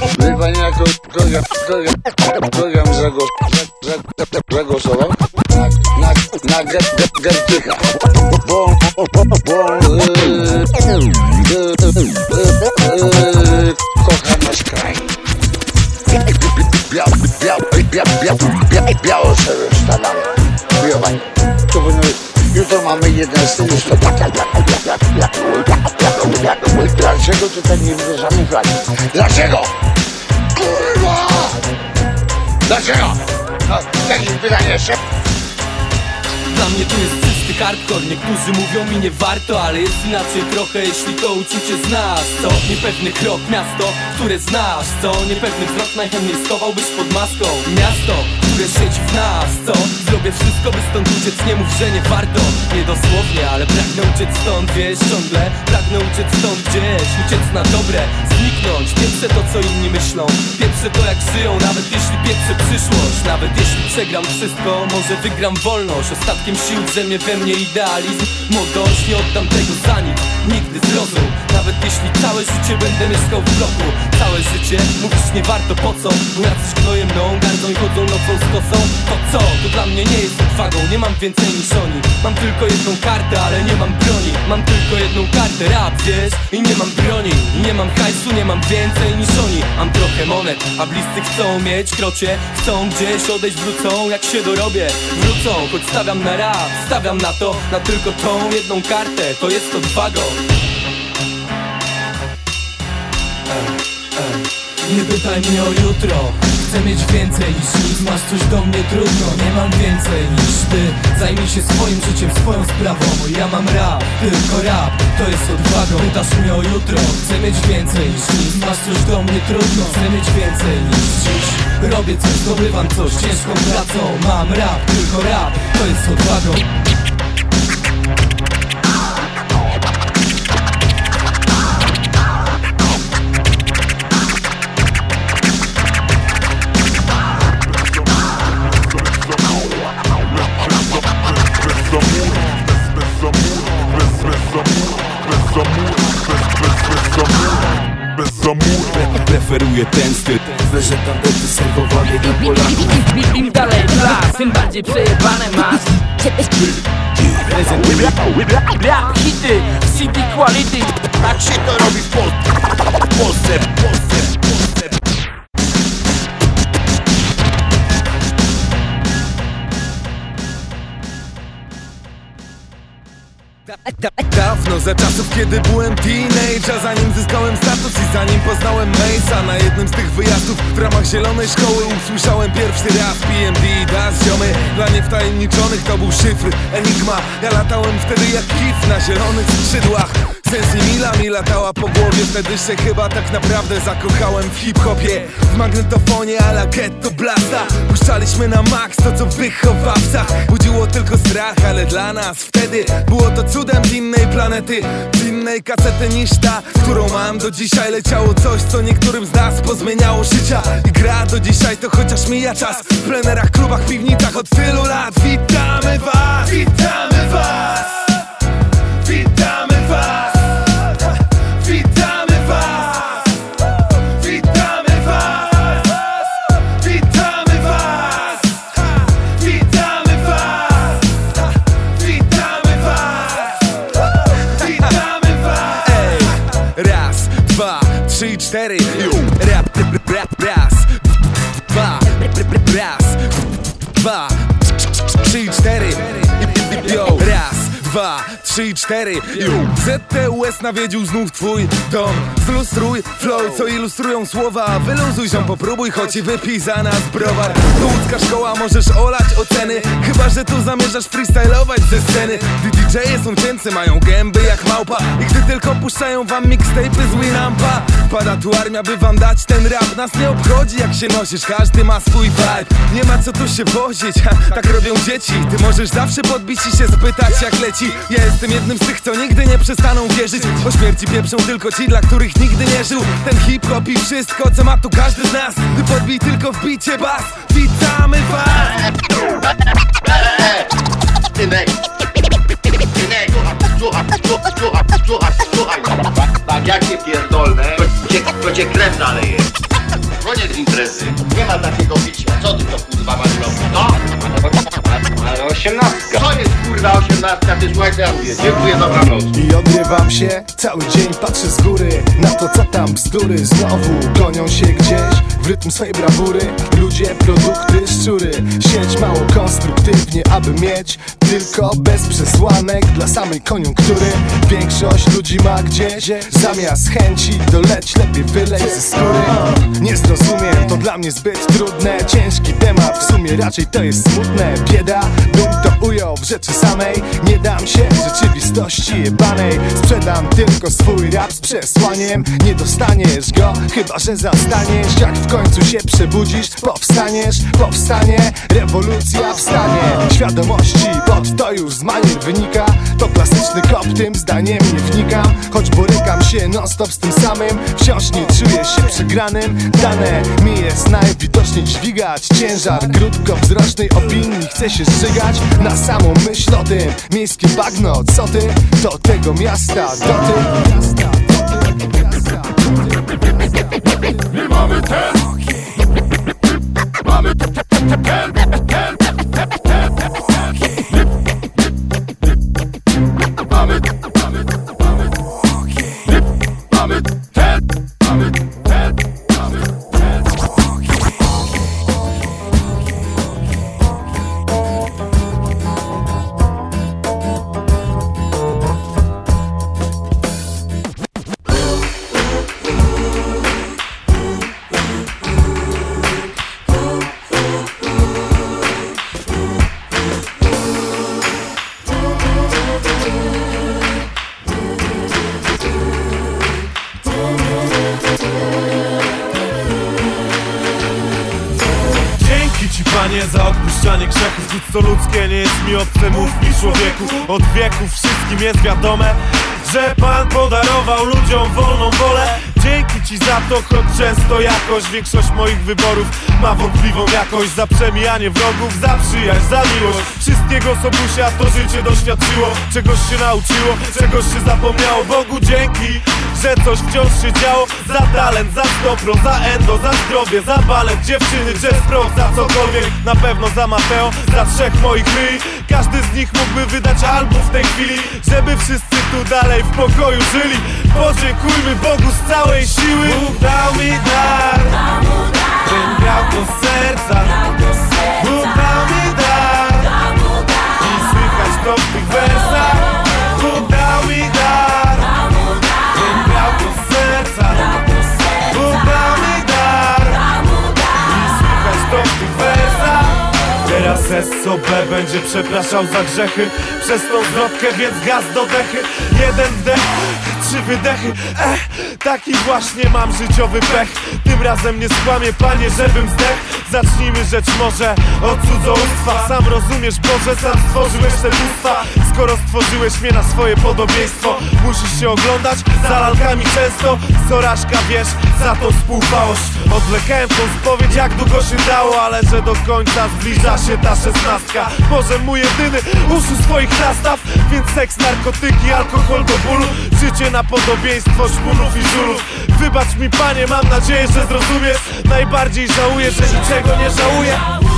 Jak to program, program, program zagłos, zag- zagłosował? Na, na, na Ge- Ge- Gertycha. Bo, bo, bo, yy, kocha nasz kraj. Biał, biał, biał, biał, biał, biało powinno być. Jutro mamy 11 listopada. Dlaczego tutaj nie widzę żadnej flagi? Dlaczego? Kurwa! Dlaczego? No, takie pytanie jeszcze. Dla mnie to jest czysty hardcore Niektórzy mówią mi nie warto, ale jest inaczej trochę Jeśli to uczucie znasz, co? Niepewny krok, miasto, które znasz, co? Niepewny wzrok najchętniej schowałbyś pod maską Miasto, które siedzi w nas, co? Zrobię wszystko, by stąd uciec, nie mów, że nie warto. Nie dosłownie, ale pragnę uciec stąd, wiesz, ciągle. Pragnę uciec stąd gdzieś, uciec na dobre. Zniknąć, pieprzę to, co inni myślą. Pieprzę to, jak żyją, nawet jeśli pieprzę przyszłość. Nawet jeśli przegram wszystko, może wygram wolność. Ostatkiem sił drzemie we mnie idealizm. Młodość, nie oddam tego za nic. Nigdy zrozum, nawet jeśli całe życie będę mieszkał w bloku. Całe życie, mówisz nie warto, po co? Bo jacyś gnoje mną, gardzą i chodzą nocą z kosą To co? To dla mnie nie jest odwagą, nie mam więcej niż oni. Mam tylko jedną kartę, ale nie mam broni. Mam tylko jedną kartę, rap, wiesz? I nie mam broni, nie mam hajsu, nie mam więcej niż oni. Mam trochę monet, a bliscy chcą mieć krocie. Chcą gdzieś odejść, wrócą, jak się dorobię. Wrócą, choć stawiam na rap, stawiam na to Na tylko tą jedną kartę, to jest odwagą Nie pytaj mnie o jutro Chcę mieć więcej. Niż nic Masz coś do mnie trudno Nie mam więcej niż ty. Zajmij się swoim życiem, swoją sprawą Ja mam rap, tylko rap To jest odwagą Pytasz mnie o jutro Chcę mieć więcej. Niż nic Masz coś do mnie trudno Chcę mieć więcej niż dziś. Robię coś, zdobywam coś Ciężką pracą. Mam rap, tylko rap To jest odwagą Preferuję ten styl Wyżej tandety serwowane dla Polaków Im, dalej w las, tym bardziej przejebane masz Rap, hity, CD quality Tak się to robi w Polsce W Polsce, w Polsce, za czasów kiedy byłem teenage A zanim zyskałem status i zanim poznałem Mace'a Na jednym z tych wyjazdów w ramach zielonej szkoły Usłyszałem pierwszy raz PMD Das ziomy. Dla niewtajemniczonych to był szyfr, enigma. Ja latałem wtedy jak kif na zielonych skrzydłach Sensi Mila mi latała po głowie Wtedy się chyba tak naprawdę zakochałem w hip-hopie. W magnetofonie a la ghetto blasta. Puszczaliśmy na max to co w wychowawcach. Budziło tylko strach, ale dla nas wtedy Było to cudem z innej planety. Z innej kasety niż ta, którą mam. Do dzisiaj Leciało coś, co niektórym z nas pozmieniało życia. I gra do dzisiaj to chociaż mija czas. W plenerach, klubach, piwnicach od trzy, cztery Rap, rap, dwa, trzy, cztery. Yo. ZTUS nawiedził znów twój dom. Zlustruj flow, co ilustrują słowa. Wyluzuj się, popróbuj, choć i wypij za nas browar. Łódzka szkoła, możesz olać oceny. Chyba, że tu zamierzasz freestylować ze sceny. DJ-e są cięcy, mają gęby jak małpa. I gdy tylko puszczają wam mixtape'y z Winampa. Wpada tu armia, by wam dać ten rap. Nas nie obchodzi jak się nosisz, każdy ma swój vibe. Nie ma co tu się wozić, ha, tak robią dzieci. Ty możesz zawsze podbić i się spytać jak leci Ja jestem jednym z tych, co nigdy nie przestaną wierzyć O śmierci pieprzą tylko ci, dla których nigdy nie żył Ten hip-hop i wszystko, co ma tu każdy z nas Ty podbij tylko w bicie bas Witamy was! Tynek. Tynek. Słuchaj, słuchaj, słuchaj, słuchaj. Tak jak nie pierdolne, to cię, to cię krew naleje. koniec imprezy. Nie ma takiego bicia. Co ty to kurwa masz robić? No! Ale osiemnastka. Co jest kurwa osiemnastka? Ty słuchaj, mówię. Dziękuję, dobranoc. I odrywam się cały dzień, patrzę z góry Na to co tam bzdury Znowu gonią się gdzieś w rytm swojej brawury Ludzie, produkty, szczury Sieć mało konstruktywnie, aby mieć Tylko bez przesłanek dla samej koniunktury Większość ludzi ma gdzieś Zamiast chęci doleć lepiej wylej ze skóry Nie zrozumiem, to dla mnie zbyt trudne Ciężki temat, w sumie raczej to jest smutne. Bieda, bym to ujął w rzeczy samej. Nie dam się rzeczywistości jebanej. Sprzedam tylko swój rap z przesłaniem. Nie dostaniesz go, chyba że zastaniesz. Jak w końcu się przebudzisz, powstaniesz Powstanie, rewolucja wstanie. Świadomości, pod to już z manier wynika. To klasyczny kop, tym zdaniem nie wnikam Choć borykam się non stop z tym samym. Wciąż nie czuję się przegranym. Dane mi jest najwidoczniej dźwigać. Ciężar krótkowzrocznej opinii Chcę się zżygać. Na samą myśl o tym Miejskie bagno, co ty? Do tego miasta, do ty miasta, do ty miasta, do ty odpuszczanie grzechów. Nic co ludzkie nie jest mi obce, mów mi człowieku. Od wieków wszystkim jest wiadome Że pan podarował ludziom wolną wolę Dzięki ci za to, choć często jakoś Większość moich wyborów ma wątpliwą jakość. Za przemijanie wrogów, za przyjaźń, za miłość. Wszystkiego co busia to życie doświadczyło. Czegoś się nauczyło, czegoś się zapomniało. Bogu dzięki, że coś wciąż się działo. Za talent, za stopro, za endo, za zdrowie Za balet, dziewczyny, jazz rock, za cokolwiek. Na pewno za Mateo, za trzech moich ryj. Każdy z nich mógłby wydać album w tej chwili Żeby wszyscy tu dalej w pokoju żyli Podziękujmy Bogu z całej siły. Bóg dał mi dar. Bym miał do serca. Bóg dał mi dar. I słychać to w tych wersach. Bóg dał mi dar. Bym miał do serca. Bóg dał mi dar. I słychać to w tych wersach. Teraz SOB będzie przepraszał za grzechy. Przez tą zwrotkę, więc gaz do dechy. Jeden wdech, trzy wydechy. Ech, taki właśnie mam życiowy pech. Tym razem nie skłamię panie, żebym zdech. Zacznijmy rzecz może od cudzołóstwa. Sam rozumiesz Boże, sam stworzyłeś te bóstwa. Skoro stworzyłeś mnie na swoje podobieństwo Musisz się oglądać za lalkami często. Sorażka wiesz, za tą współpałość Odwlekałem tą spowiedź jak długo się dało Ale że do końca zbliża się ta szesnastka. Boże mój jedyny, uszu swoich nastaw. Więc seks, narkotyki, alkohol do bólu. Życie na podobieństwo szpunów i żulów Wybacz mi panie, mam nadzieję, że zrozumiesz. Najbardziej żałuję, że niczego nie żałuję